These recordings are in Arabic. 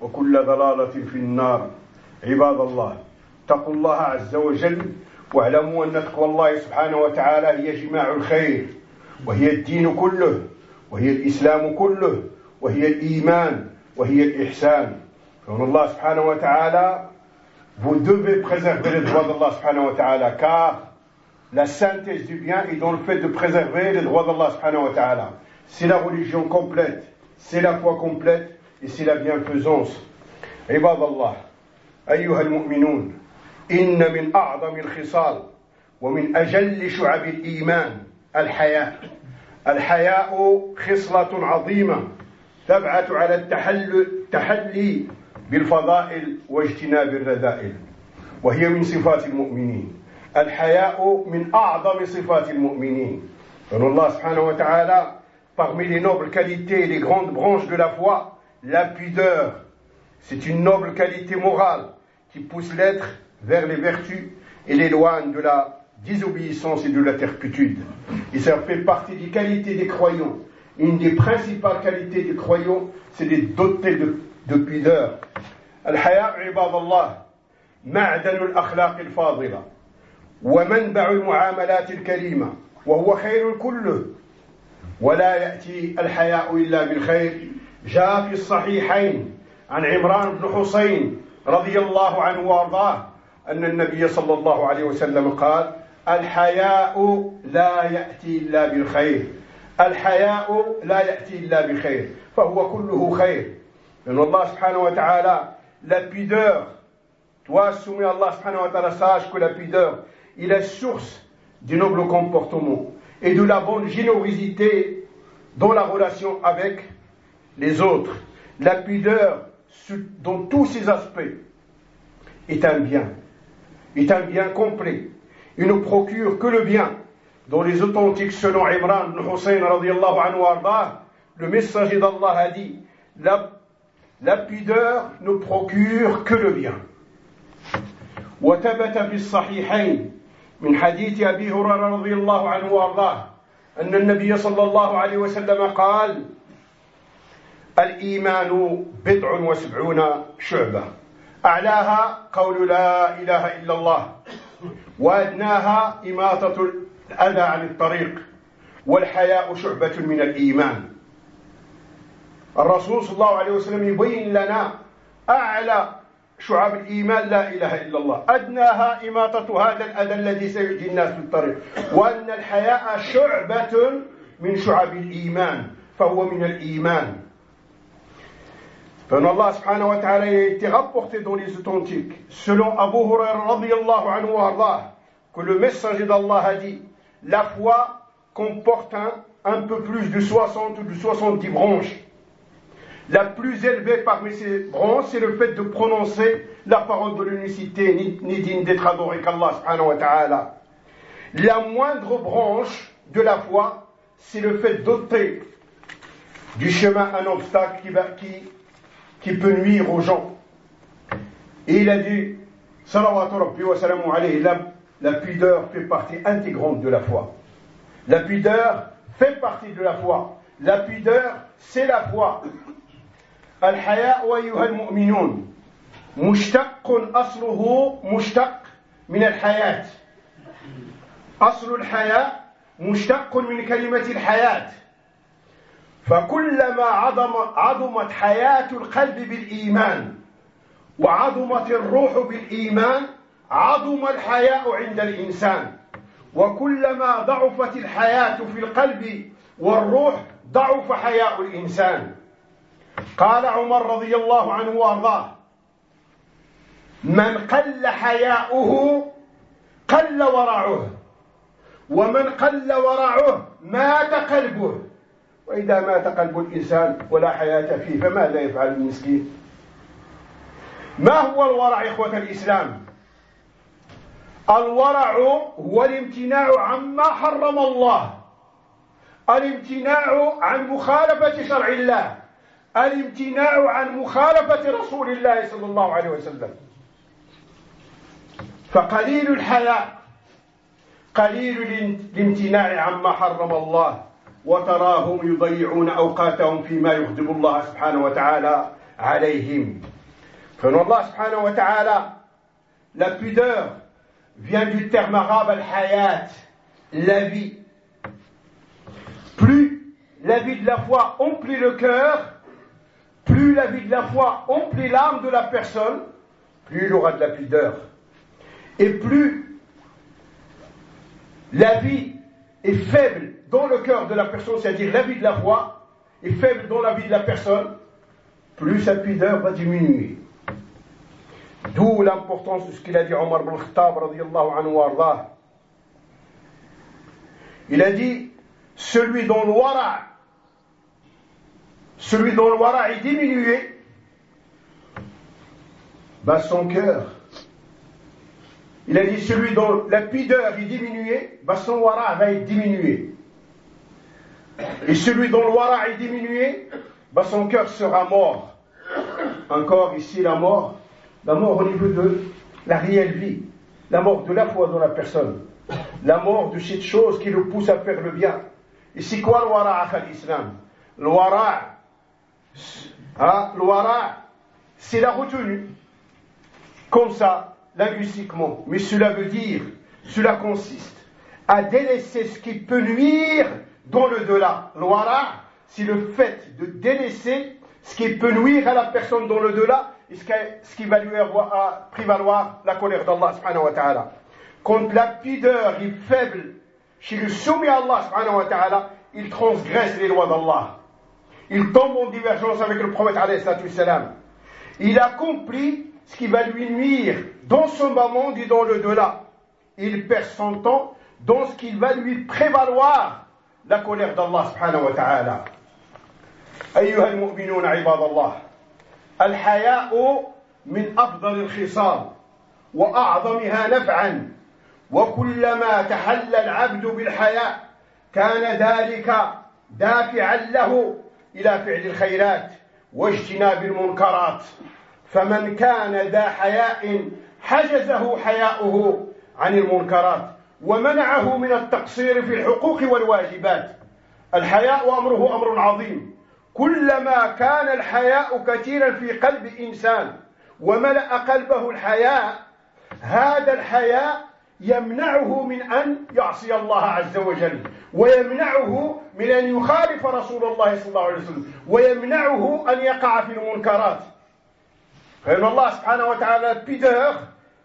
وكل ضلاله في النار عباد الله اتقوا الله عز وجل واعلموا ان تقوى الله سبحانه وتعالى هي جماع الخير وهي الدين كله وهي الاسلام كله وهي الايمان وهي الاحسان فان الله سبحانه وتعالى Vous devez préserver les droits d'Allah subhanahu wa ta'ala, car la synthèse du bien est dans le fait de préserver les droits d'Allah subhanahu wa ta'ala. C'est la religion complète, c'est la foi complète et c'est la bienfaisance. عباد الله أيها المؤمنون إن من أعظم الخصال ومن أجل شعب الإيمان الحياء الحياء خصلة عظيمة تبعث على التحلي بالفضائل واجتناب الرذائل وهي من صفات المؤمنين الحياء من أعظم صفات المؤمنين subhanahu wa ta'ala, parmi les nobles qualités et les grandes branches de la foi, la pudeur, c'est une noble qualité morale qui pousse l'être vers les vertus et l'éloigne de la désobéissance et de la terpitude. Et ça fait partie des qualités des croyants. Une des principales qualités des croyants, c'est de doter de de pudeur. الحياء عباد الله معدن الأخلاق الفاضلة ومنبع المعاملات الكريمة وهو خير كله ولا يأتي الحياء إلا بالخير جاء في الصحيحين عن عمران بن حسين رضي الله عنه وأرضاه أن النبي صلى الله عليه وسلم قال الحياء لا يأتي إلا بالخير. الحياء لا يأتي إلا بخير فهو كله خير. لأن الله سبحانه وتعالى la pudeur toi soumis Allah subhanahu wa ta'ala sache que la pudeur est la source du noble comportement et de la bonne générosité dans la relation avec les autres la pudeur dans tous ses aspects est un bien est un bien complet il ne procure que le bien dans les authentiques selon Imran ibn Hussein radiallahu anhu arda, le messager d'Allah a dit la la pudeur ne procure que le bien وثبت في الصحيحين من حديث ابي هريره رضي الله عنه وارضاه ان النبي صلى الله عليه وسلم قال الإيمان بضع وسبعون شعبة. أعلاها قول لا إله إلا الله وأدناها اماطه الأذى عن الطريق والحياء شعبة من الإيمان. الرسول صلى الله عليه وسلم يبين لنا أعلى شعب الإيمان لا إله إلا الله. أدناها إماطة هذا الأذى الذي سيؤذي الناس في الطريق وأن الحياء شعبة من شعب الإيمان فهو من الإيمان. Quand Allah subhanahu wa ta'ala a été rapporté dans les authentiques, selon Abu Hurairah radiallahu anhu Allah, que le messager d'Allah a dit, la foi comporte un, peu plus de 60 ou de 70 branches. La plus élevée parmi ces branches, c'est le fait de prononcer la parole de l'unicité, ni, digne d'être adorée qu'Allah subhanahu wa. La moindre branche de la foi, c'est le fait d'ôter du chemin un obstacle qui, va, qui qui peut nuire aux gens. Et il a dit, la, la pudeur fait partie intégrante de la foi. La pudeur fait partie de la foi. La pudeur, c'est la foi. الحياء أيها المؤمنون مشتق أصله مشتق من الحياة أصل الحياء مشتق من كلمة الحياة فكلما عظم عظمت حياة القلب بالإيمان وعظمت الروح بالإيمان عظم الحياء عند الإنسان. وكلما ضعفت الحياة في القلب والروح ضعف حياء الإنسان. قال عمر رضي الله عنه وأرضاه من قل حياؤه قل ورعه ومن قل ورعه مات قلبه. وإذا مات قلب الإنسان ولا حياة فيه فماذا يفعل المسكين؟ ما هو الورع إخوة الإسلام؟ الورع هو الامتناع عما حرم الله الامتناع عن مخالفة شرع الله الامتناع عن مخالفة رسول الله صلى الله عليه وسلم. فقليل الحياء قليل الامتناع عما حرم الله. وتراهم يضيعون أوقاتهم فيما يغضب الله سبحانه وتعالى عليهم Prenons Allah subhanahu wa ta'ala, la pudeur vient du terme arabe al-hayat, la vie. Plus la vie de la foi emplit le cœur, plus la vie de la foi emplit l'âme de la personne, plus il aura de la pudeur. Et plus la vie est faible dans le cœur de la personne, c'est-à-dire la vie de la foi, est faible dans la vie de la personne, plus sa pudeur va diminuer. D'où l'importance de ce qu'il a dit Omar ibn Khattab anhu Il a dit celui dont le wara celui dont le wara est diminué bah son cœur. Il a dit celui dont la pudeur est diminuée bah son wara va être diminué et celui dont le wara est diminué bah son cœur sera mort encore ici la mort la mort au niveau de la réelle vie, la mort de la foi dans la personne, la mort de cette chose qui le pousse à faire le bien. Et c'est quoi le wara à l'islam Le wara, hein, c'est la retenue, comme ça, linguistiquement. Mais cela veut dire, cela consiste à délaisser ce qui peut nuire dans le delà. Le wara, c'est le fait de délaisser ce qui peut nuire à la personne dans le delà ce qui va lui avoir prévaloir la colère d'Allah subhanahu wa ta'ala. Quand la pudeur est faible chez le soumis à Allah subhanahu wa ta'ala, il transgresse les lois d'Allah. Il tombe en divergence avec le prophète alayhi salam. Il accomplit ce qui va lui nuire dans son monde et dans le delà. Il perd son temps dans ce qui va lui prévaloir colère d'Allah subhanahu wa ta'ala. أيها المؤمنون عباد الله الحياء من أفضل الخصال وأعظمها نفعا. وكلما تحلى العبد بالحياء كان ذلك دافعا له إلى فعل الخيرات واجتناب المنكرات. فمن كان ذا حياء حجزه حياؤه عن المنكرات. ومنعه من التقصير في الحقوق والواجبات الحياء أمره أمر عظيم كلما كان الحياء كثيرا في قلب إنسان وملأ قلبه الحياء هذا الحياء يمنعه من أن يعصي الله عز وجل ويمنعه من أن يخالف رسول الله صلى الله عليه وسلم ويمنعه أن يقع في المنكرات فإن الله سبحانه وتعالى pudeur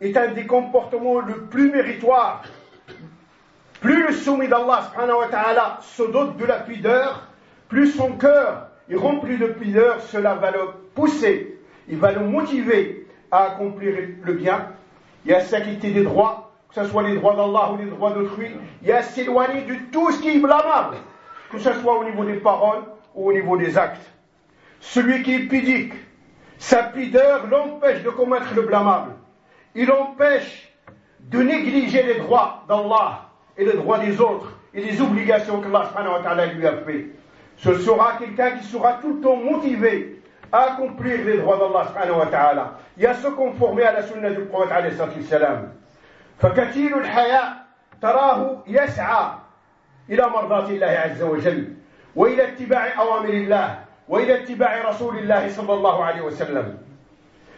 est un des comportements le plus méritoire. Plus le soumis d'Allah subhanahu wa ta'ala se dote de la pudeur, plus son cœur est rempli de pudeur, cela va le pousser, il va le motiver à accomplir le bien Il a s'acquitter des droits, que ce soit les droits d'Allah ou les droits d'autrui, Il a s'éloigner de tout ce qui est blâmable, que ce soit au niveau des paroles ou au niveau des actes. Celui qui est pudique, sa pudeur l'empêche de commettre le blâmable. Il empêche de négliger les droits d'Allah et les droits des autres et les obligations que Allah lui a fait ce sera quelqu'un qui sera tout le temps motivé à accomplir les droits d'Allah et à se conformer à la sunna du prophète. فكثير الحياء تراه يسعى إلى مرضاة الله عز وجل وإلى اتباع أوامر الله وإلى اتباع رسول الله صلى الله عليه وسلم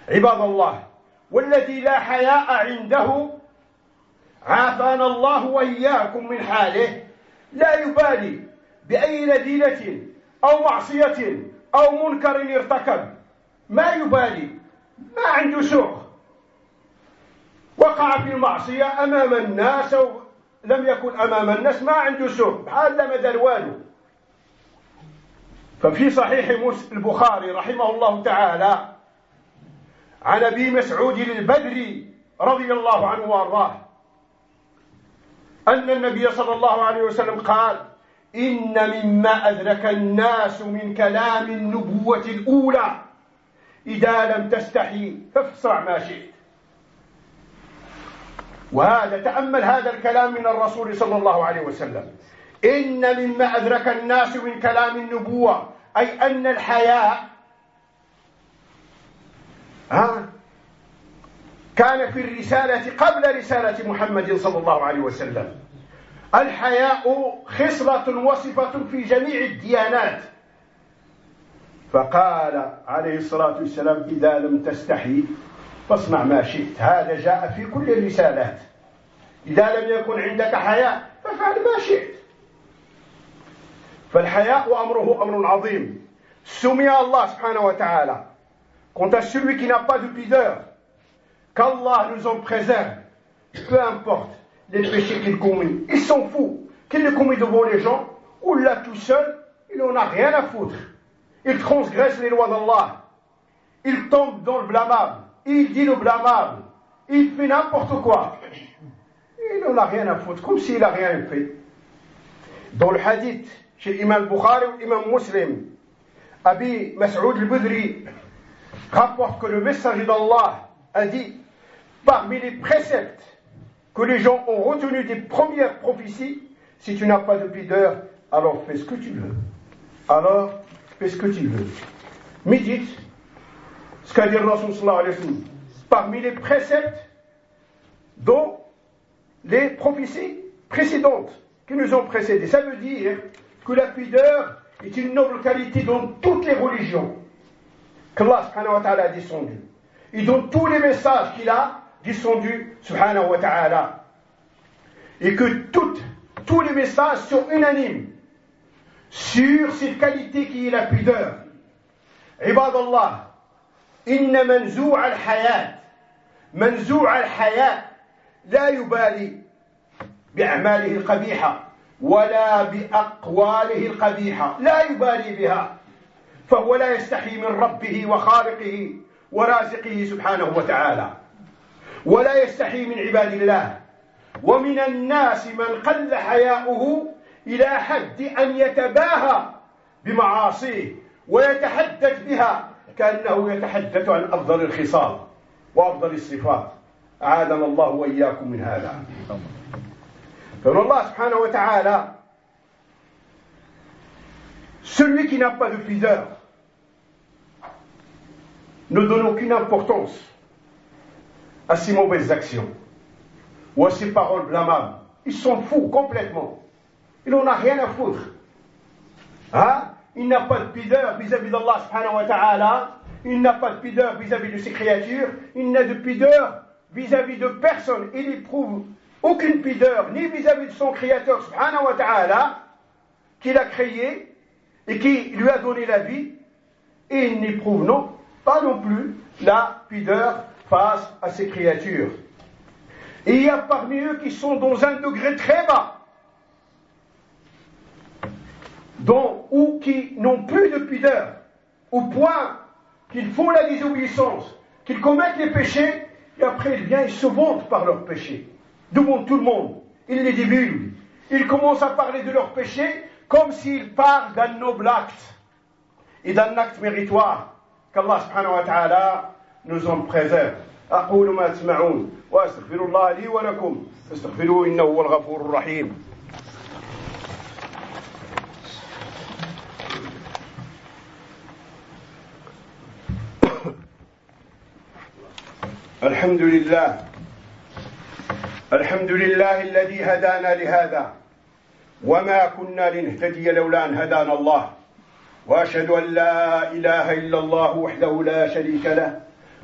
عباد الله والذي لا حياء عنده عافانا الله وإياكم من حاله. لا يبالي بأي رذيلة أو معصية أو منكر ارتكب. ما يبالي. ما عنده سوء وقع في المعصية أمام الناس أو لم يكن أمام الناس ما عنده سوء بحال لا مدار والو ففي صحيح البخاري رحمه الله تعالى عن أبي مسعود البدري رضي الله عنه وأرضاه. أن النبي صلى الله عليه وسلم قال إن مما أدرك الناس من كلام النبوة الأولى إذا لم تستحي فافصع ما شئت. وهذا تأمل هذا الكلام من الرسول صلى الله عليه وسلم. إن مما أدرك الناس من كلام النبوة أي أن الحياء ها؟ كان في الرسالة قبل رسالة محمد صلى الله عليه وسلم. الحياء خصلة وصفة في جميع الديانات. فقال عليه الصلاة والسلام إذا لم تستحي فاصنع ما شئت. هذا جاء في كل الرسالات. إذا لم يكن عندك حياء فافعل ما شئت. فالحياء أمره أمر عظيم. سمي الله سبحانه وتعالى. Quant à celui qui n'a pas de qu'Allah nous en préserve. Peu importe les péchés qu'il commet. Il s'en fout. Qu'il les commet devant les gens ou là tout seul il n'en a rien à foutre. Il transgresse les lois d'Allah. Il tombe dans le blâmable. Il dit le blâmable. Il fait n'importe quoi. Il n'en a rien à foutre comme s'il n'a rien fait. Dans le hadith chez l'imam Bukhari ou l'imam Muslim, Abi Mas'ud al-Budri rapporte que le messager d'Allah a dit parmi les préceptes que les gens ont retenus des premières prophéties, si tu n'as pas de pudeur, alors fais ce que tu veux. Alors fais ce que tu veux. Médite ce qu'a dit parmi les préceptes dont les prophéties précédentes qui nous ont précédés. Ça veut dire que la pudeur est une noble qualité dans toutes les religions qu'Allah a descendu et dans tous les messages qu'il a descendus subhanahu wa ta'ala et que toutes, tous les messages sont unanimes sur cette qualité qui est la pudeur عباد الله إن منزوع الحياة منزوع الحياة لا يبالي بأعماله القبيحة ولا بأقواله القبيحة لا يبالي بها فهو لا يستحي من ربه وخالقه ورازقه سبحانه وتعالى. ولا يستحي من عباد الله ومن الناس من قل حياؤه إلى حد أن يتباهى بمعاصيه ويتحدث بها كأنه يتحدث عن أفضل الخصال وأفضل الصفات. أعاذنا الله وإياكم من هذا. Selon Allah subhanahu wa ta'ala, celui qui n'a pas de ne donne aucune importance à ses mauvaises actions ou à ses paroles blâmables. Il s'en fout complètement. Il n'en a rien à foutre. Hein? Il n'a pas de pudeur vis-à-vis d'Allah subhanahu wa ta'ala. Il n'a pas de pudeur vis-à-vis de ses créatures. Il n'a de pudeur vis-à-vis de personne. Il éprouve aucune pudeur, ni vis-à-vis de son Créateur, subhanahu wa ta'ala, qui l'a créé et qui lui a donné la vie, et il n'éprouve non, non plus la pudeur face à ses créatures. Il y a parmi eux qui sont dans un degré très bas, dont, ou qui n'ont plus de pudeur, au point qu'ils font la désobéissance, qu'ils commettent les péchés, et après ils viennent, ils se vantent par leurs péchés devant tout le monde. Ils les divulguent. Ils commencent à parler de leurs péchés comme s'ils parlent d'un noble acte et d'un acte méritoire qu'Allah subhanahu wa ta'ala nous. أقول ما تسمعون وأستغفر الله لي ولكم. فاستغفروه إنه هو الغفور الرحيم. الحمد لله. الحمد لله الذي هدانا لهذا. وما كنا لنهتدي لولا أن هدانا الله. وأشهد أن لا إله إلا الله وحده لا شريك له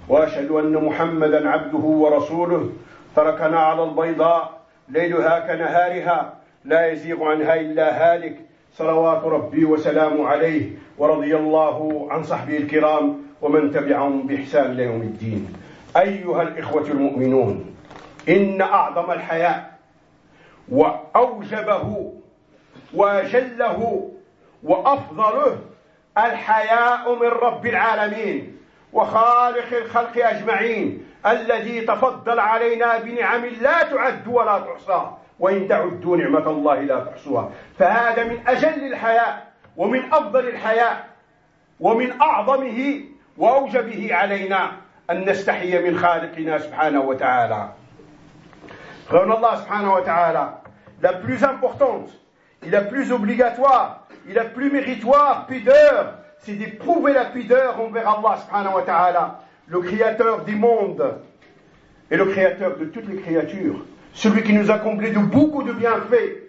وأشهد أن محمدا عبده ورسوله. تركنا على البيضاء ليلها كنهارها لا يزيغ عنها إلا هالك. صلوات ربي وسلام عليه ورضي الله عن صحبه الكرام ومن تبعهم بإحسان ليوم الدين. أيها الإخوة المؤمنون إن أعظم الحياء وأوجبه وأجله وأفضله الحياء من رب العالمين وخالق الخلق أجمعين الذي تفضل علينا بنعم لا تعد ولا تحصى وإن تعدوا نعمة الله لا تحصوها. فهذا من أجل الحياء ومن أفضل الحياء ومن أعظمه وأوجبه علينا أن نستحي من خالقنا سبحانه وتعالى. Prenons Allah subhanahu wa ta'ala, la plus importante, et la plus obligatoire, et la plus méritoire pudeur, c'est d'éprouver la pudeur envers Allah subhanahu wa le créateur du monde et le créateur de toutes les créatures, celui qui nous a comblé de beaucoup de bienfaits,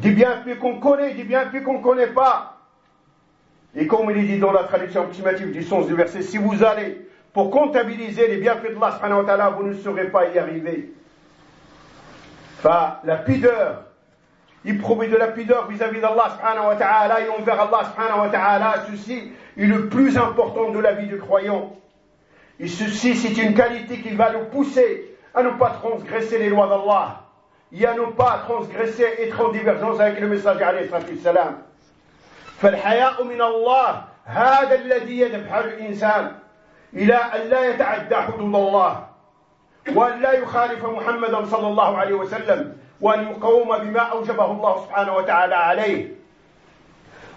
des bienfaits qu'on connaît, des bienfaits qu'on ne connaît pas, et comme il est dit dans la traduction approximative du sens du verset, si vous allez pour comptabiliser les bienfaits de Allah, vous ne saurez pas y arriver. Enfin, la pudeur, éprouver de la pudeur vis-à-vis d'Allah et envers Allah ceci est le plus important de la vie du croyant. Et ceci, c'est une qualité qui va nous pousser à ne pas transgresser les lois d'Allah et à ne pas transgresser, être en divergence avec le message alayhi salam. فالحياء من الله هذا الذي يدفع الإنسان إلى أن لا يتعدى حدود الله وأن لا يخالف محمدا صلى الله عليه وسلم وأن يقوم بما أوجبه الله سبحانه وتعالى عليه.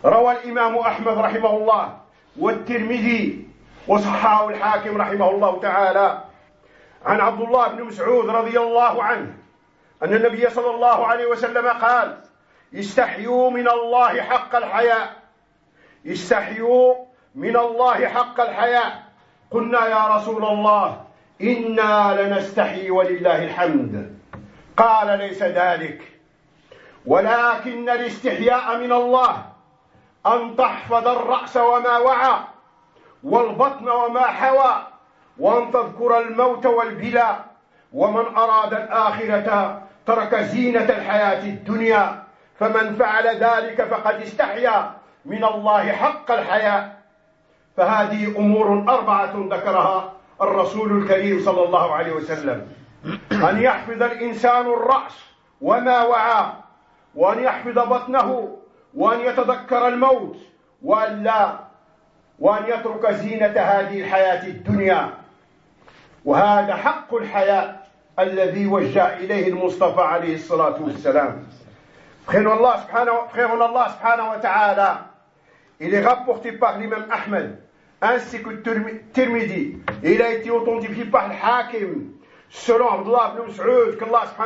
روى الإمام أحمد رحمه الله والترمذي وصححه الحاكم رحمه الله تعالى عن عبد الله بن مسعود رضي الله عنه أن النبي صلى الله عليه وسلم قال استحيوا من الله حق الحياء. استحيوا من الله حق الحياء. قلنا يا رسول الله إنا لنستحي ولله الحمد. قال ليس ذلك. ولكن الاستحياء من الله أن تحفظ الرأس وما وعى والبطن وما حوى وأن تذكر الموت والبلا ومن أراد الآخرة ترك زينة الحياة الدنيا فمن فعل ذلك فقد استحيا من الله حق الحياء فهذه أمور أربعة ذكرها الرسول الكريم صلى الله عليه وسلم. أن يحفظ الإنسان الرأس وما وعى وأن يحفظ بطنه وأن يتذكر الموت وأن لا وأن يترك زينة هذه الحياة الدنيا. وهذا حق الحياة الذي وجه إليه المصطفى عليه الصلاة والسلام. Frère Allah subhanahu wa ta'ala, il est rapporté par l'imam Ahmed ainsi que Tirmidhi. Et il a été authentifié par le Hakim. سلام الله بن مسعود كالله سبحانه